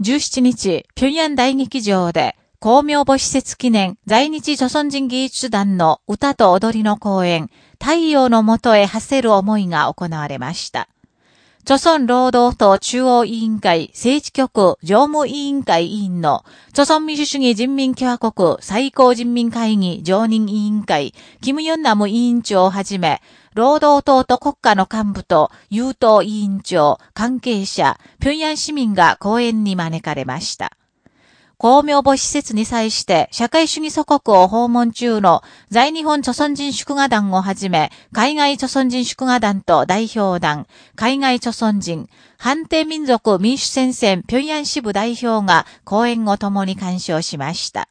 17日、平壌大劇場で、公明母施設記念在日朝鮮人技術団の歌と踊りの公演、太陽のもとへ馳せる思いが行われました。朝鮮労働党中央委員会政治局常務委員会委員の、朝鮮民主主義人民共和国最高人民会議常任委員会、キム・ヨンナム委員長をはじめ、労働党と国家の幹部と、優等委員長、関係者、平壌市民が講演に招かれました。公明母施設に際して社会主義祖国を訪問中の在日本著存人祝賀団をはじめ、海外著存人祝賀団と代表団、海外著存人、判定民族民主戦線平壌支部代表が講演を共に鑑賞しました。